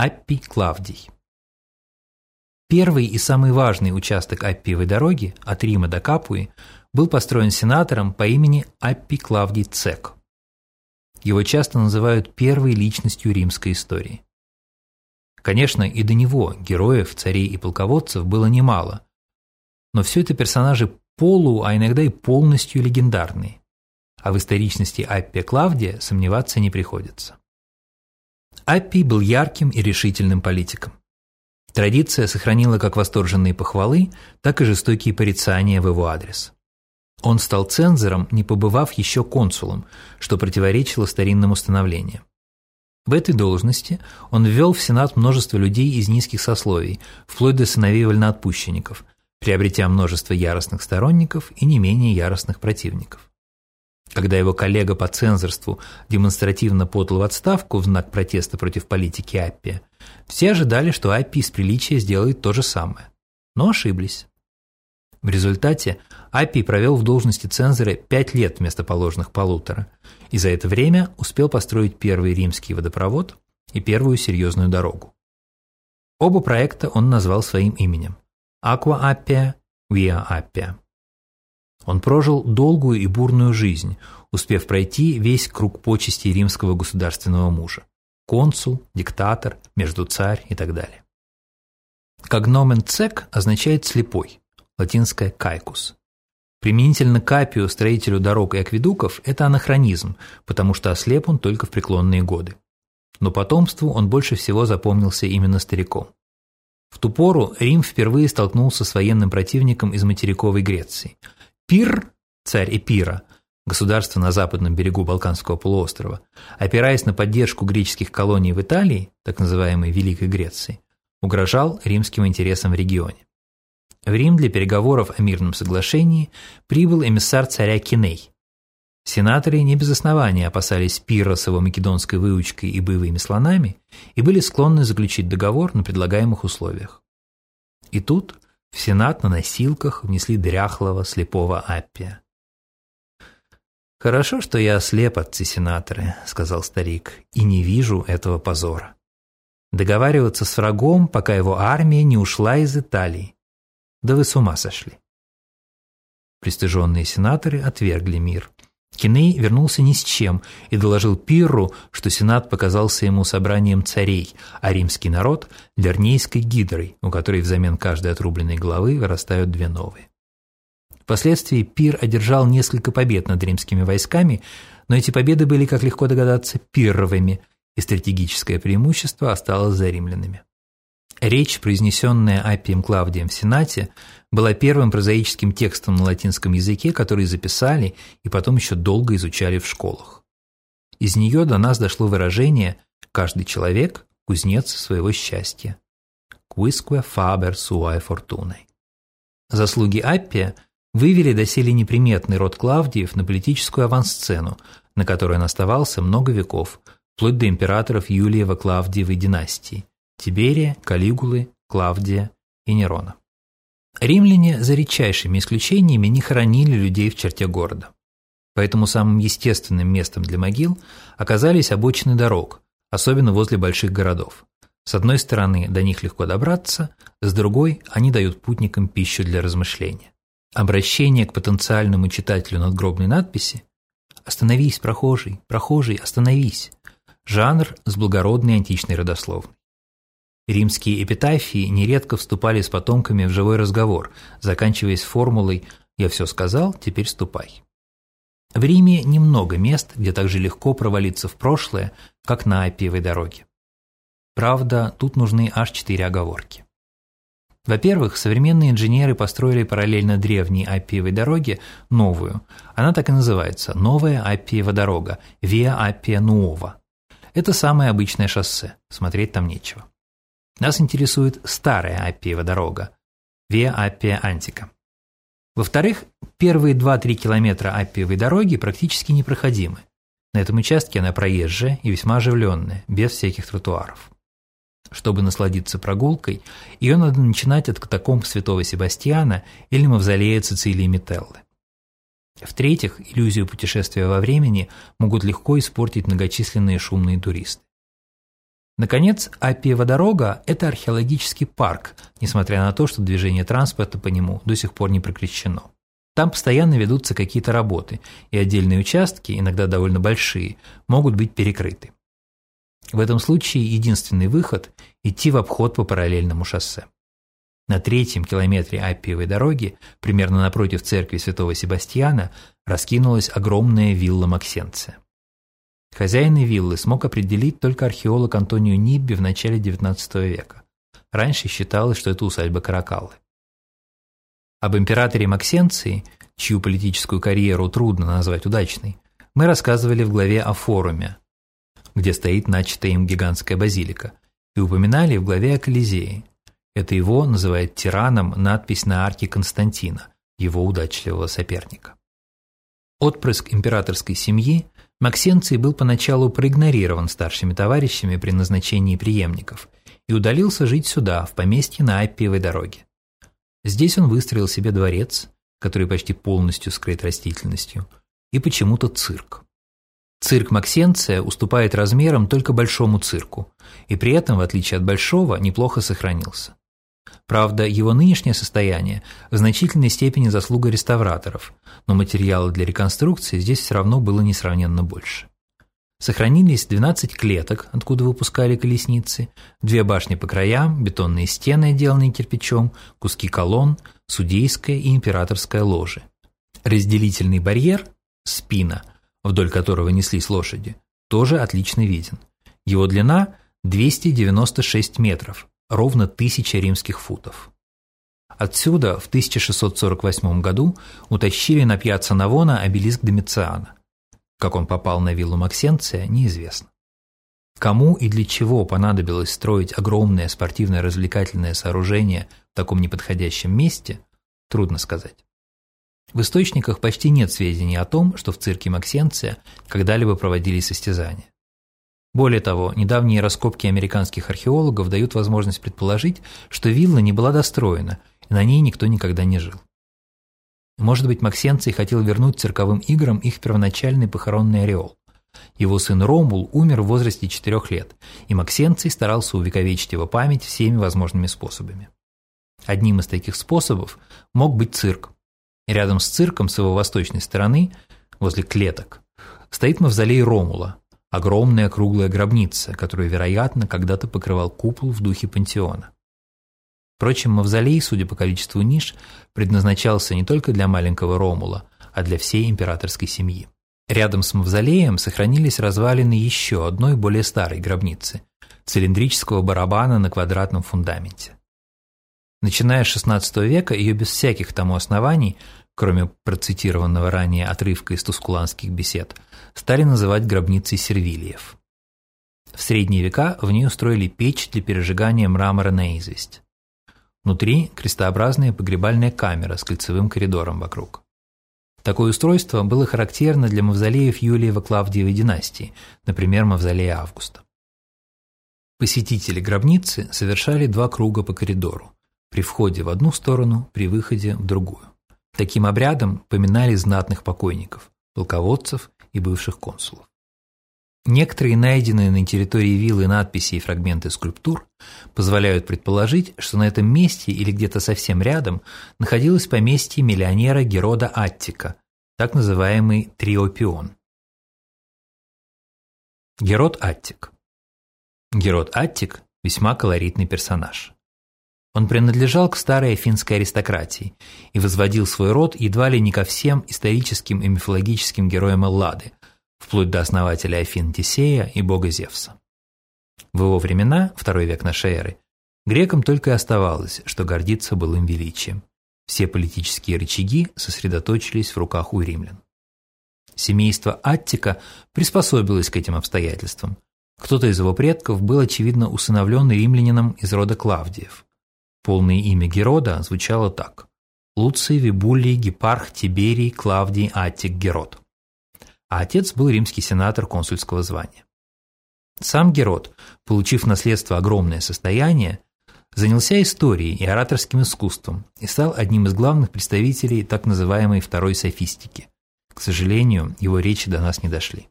Аппий Клавдий. Первый и самый важный участок Аппиевой дороги от Рима до Капуи был построен сенатором по имени Аппий Клавдий Цек. Его часто называют первой личностью римской истории. Конечно, и до него героев, царей и полководцев было немало, но все это персонажи полу, а иногда и полностью легендарные. А в историчности Аппия Клавдия сомневаться не приходится. Аппий был ярким и решительным политиком. Традиция сохранила как восторженные похвалы, так и жестокие порицания в его адрес. Он стал цензором, не побывав еще консулом, что противоречило старинным установлениям. В этой должности он ввел в Сенат множество людей из низких сословий, вплоть до сыновей вольноотпущенников, приобретя множество яростных сторонников и не менее яростных противников. Когда его коллега по цензорству демонстративно подал в отставку в знак протеста против политики Аппия, все ожидали, что Аппий из приличия сделает то же самое. Но ошиблись. В результате Аппий провел в должности цензора пять лет вместо положенных полутора, и за это время успел построить первый римский водопровод и первую серьезную дорогу. Оба проекта он назвал своим именем – Aqua Appia, Via Appia. Он прожил долгую и бурную жизнь, успев пройти весь круг почестей римского государственного мужа – консул, диктатор, междуцарь и так далее. Когномен цек означает «слепой», латинское «кайкус». Применительно к Апию, строителю дорог и акведуков, это анахронизм, потому что ослеп он только в преклонные годы. Но потомству он больше всего запомнился именно стариком. В ту пору Рим впервые столкнулся с военным противником из материковой Греции – Пир, царь Эпира, государство на западном берегу Балканского полуострова, опираясь на поддержку греческих колоний в Италии, так называемой Великой Греции, угрожал римским интересам в регионе. В Рим для переговоров о мирном соглашении прибыл эмиссар царя Киней. Сенаторы не без основания опасались Пира с его македонской выучкой и боевыми слонами и были склонны заключить договор на предлагаемых условиях. И тут в Сенат на носилках внесли дряхлого слепого Аппия. «Хорошо, что я слеп, отцы-сенаторы», — сказал старик, — «и не вижу этого позора. Договариваться с врагом, пока его армия не ушла из Италии. Да вы с ума сошли». Пристыженные сенаторы отвергли мир. Киней вернулся ни с чем и доложил Пирру, что Сенат показался ему собранием царей, а римский народ – лернейской гидрой, у которой взамен каждой отрубленной головы вырастают две новые. Впоследствии Пир одержал несколько побед над римскими войсками, но эти победы были, как легко догадаться, пирровыми, и стратегическое преимущество осталось за римлянами. Речь, произнесенная Аппием Клавдием в Сенате, была первым прозаическим текстом на латинском языке, который записали и потом еще долго изучали в школах. Из нее до нас дошло выражение «каждый человек – кузнец своего счастья» «quisque faber suae fortunae». Заслуги Аппия вывели доселе неприметный род Клавдиев на политическую авансцену, на которой он оставался много веков, вплоть до императоров Юлиева-Клавдиевой династии – Тиберия, Калигулы, Клавдия и Нерона. Римляне за редчайшими исключениями не хоронили людей в черте города. Поэтому самым естественным местом для могил оказались обочины дорог, особенно возле больших городов. С одной стороны, до них легко добраться, с другой – они дают путникам пищу для размышления. Обращение к потенциальному читателю надгробной надписи «Остановись, прохожий, прохожий, остановись» – жанр с благородной античной родословной. Римские эпитафии нередко вступали с потомками в живой разговор, заканчиваясь формулой «я все сказал, теперь ступай». В Риме немного мест, где так же легко провалиться в прошлое, как на Аппиевой дороге. Правда, тут нужны аж четыре оговорки. Во-первых, современные инженеры построили параллельно древней Аппиевой дороге новую. Она так и называется – Новая Аппиева дорога – Виа Аппия Нуова. Это самое обычное шоссе, смотреть там нечего. Нас интересует старая Аппиева дорога – Виа Аппия Антика. Во-вторых, первые 2-3 километра Аппиевой дороги практически непроходимы. На этом участке она проезжая и весьма оживленная, без всяких тротуаров. Чтобы насладиться прогулкой, ее надо начинать от катакомб Святого Себастьяна или мавзолея Цицилии Метеллы. В-третьих, иллюзию путешествия во времени могут легко испортить многочисленные шумные туристы. Наконец, Аппиева дорога – это археологический парк, несмотря на то, что движение транспорта по нему до сих пор не прекращено. Там постоянно ведутся какие-то работы, и отдельные участки, иногда довольно большие, могут быть перекрыты. В этом случае единственный выход – идти в обход по параллельному шоссе. На третьем километре Аппиевой дороги, примерно напротив церкви святого Себастьяна, раскинулась огромная вилла Максенция. Хозяина виллы смог определить только археолог Антонио Нибби в начале XIX века. Раньше считалось, что это усадьба Каракаллы. Об императоре Максенции, чью политическую карьеру трудно назвать удачной, мы рассказывали в главе о форуме, где стоит начатая им гигантская базилика, и упоминали в главе о Колизее. Это его называет тираном надпись на арке Константина, его удачливого соперника. Отпрыск императорской семьи – Максенций был поначалу проигнорирован старшими товарищами при назначении преемников и удалился жить сюда, в поместье на Аппиевой дороге. Здесь он выстроил себе дворец, который почти полностью скрыт растительностью, и почему-то цирк. Цирк Максенция уступает размерам только большому цирку, и при этом, в отличие от большого, неплохо сохранился. Правда, его нынешнее состояние в значительной степени заслуга реставраторов, но материала для реконструкции здесь все равно было несравненно больше. Сохранились 12 клеток, откуда выпускали колесницы, две башни по краям, бетонные стены, отделанные кирпичом, куски колонн, судейская и императорская ложи. Разделительный барьер, спина, вдоль которого неслись лошади, тоже отлично виден. Его длина – 296 метров, ровно тысяча римских футов. Отсюда в 1648 году утащили на пьяцца Навона обелиск Домициана. Как он попал на виллу Максенция, неизвестно. Кому и для чего понадобилось строить огромное спортивно-развлекательное сооружение в таком неподходящем месте, трудно сказать. В источниках почти нет сведений о том, что в цирке Максенция когда-либо проводились состязания. Более того, недавние раскопки американских археологов дают возможность предположить, что вилла не была достроена, и на ней никто никогда не жил. Может быть, Максенций хотел вернуть цирковым играм их первоначальный похоронный ореол. Его сын Ромул умер в возрасте четырех лет, и Максенций старался увековечить его память всеми возможными способами. Одним из таких способов мог быть цирк. Рядом с цирком с его восточной стороны, возле клеток, стоит мавзолей Ромула, огромная круглая гробница, которую, вероятно, когда-то покрывал купол в духе пантеона. Впрочем, мавзолей, судя по количеству ниш, предназначался не только для маленького Ромула, а для всей императорской семьи. Рядом с мавзолеем сохранились развалины еще одной более старой гробницы – цилиндрического барабана на квадратном фундаменте. Начиная с XVI века ее без всяких тому оснований, кроме процитированного ранее отрывка из тускуланских бесед, стали называть гробницей сервилиев. В средние века в ней устроили печь для пережигания мрамора на известь. Внутри крестообразная погребальная камера с кольцевым коридором вокруг. Такое устройство было характерно для мавзолеев Юлиева-Клавдиевой династии, например, мавзолея Августа. Посетители гробницы совершали два круга по коридору, при входе в одну сторону, при выходе в другую. Таким обрядом поминали знатных покойников, полководцев и бывших консулов. Некоторые найденные на территории виллы надписи и фрагменты скульптур позволяют предположить, что на этом месте или где-то совсем рядом находилось поместье миллионера Герода Аттика, так называемый Триопион. Герод Аттик Герод Аттик – весьма колоритный персонаж. Он принадлежал к старой афинской аристократии и возводил свой род едва ли не ко всем историческим и мифологическим героям Эллады, вплоть до основателя Афин Тисея и бога Зевса. В его времена, второй век нашей эры, грекам только и оставалось, что гордиться былым величием. Все политические рычаги сосредоточились в руках у римлян. Семейство Аттика приспособилось к этим обстоятельствам. Кто-то из его предков был, очевидно, усыновлен римлянином из рода Клавдиев. Полное имя Герода звучало так. Луций Вибулий Гепарх Тиберий Клавдий Аттик Герод а отец был римский сенатор консульского звания. Сам Герод, получив наследство огромное состояние, занялся историей и ораторским искусством и стал одним из главных представителей так называемой второй софистики. К сожалению, его речи до нас не дошли.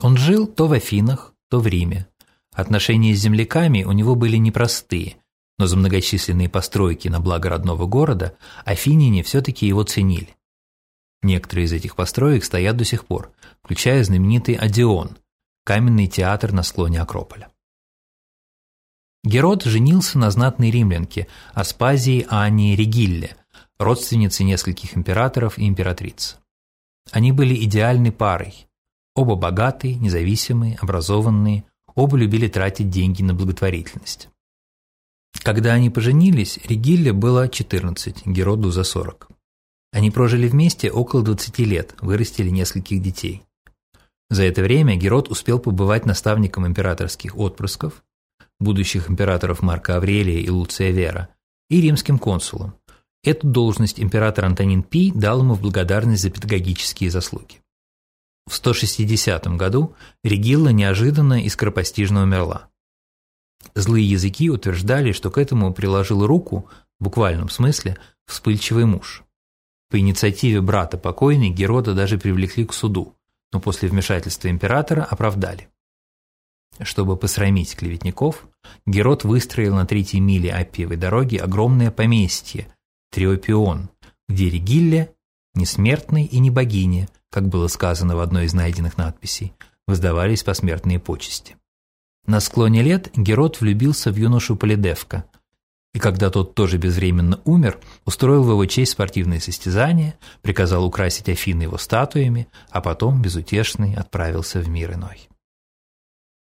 Он жил то в Афинах, то в Риме, Отношения с земляками у него были непростые, но за многочисленные постройки на благо родного города афиняне все-таки его ценили. Некоторые из этих построек стоят до сих пор, включая знаменитый Одеон, каменный театр на склоне Акрополя. Герод женился на знатной римлянке Аспазии Ании Регилле, родственнице нескольких императоров и императриц. Они были идеальной парой. Оба богатые, независимые, образованные, оба любили тратить деньги на благотворительность. Когда они поженились, Регилле было 14, Героду за 40. Они прожили вместе около 20 лет, вырастили нескольких детей. За это время Герод успел побывать наставником императорских отпрысков, будущих императоров Марка Аврелия и Луция Вера, и римским консулом. Эту должность император Антонин Пий дал ему в благодарность за педагогические заслуги. В 160 году Регилла неожиданно и скоропостижно умерла. Злые языки утверждали, что к этому приложил руку, в буквальном смысле, вспыльчивый муж. По инициативе брата покойной Герода даже привлекли к суду, но после вмешательства императора оправдали. Чтобы посрамить клеветников, Герод выстроил на третьей миле Аппиевой дороги огромное поместье Триопион, где Регилле, не смертный и не богиня, как было сказано в одной из найденных надписей, воздавались посмертные почести. На склоне лет Герод влюбился в юношу Полидевка, и когда тот тоже безвременно умер, устроил в его честь спортивные состязания, приказал украсить Афины его статуями, а потом, безутешный, отправился в мир иной.